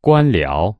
官僚。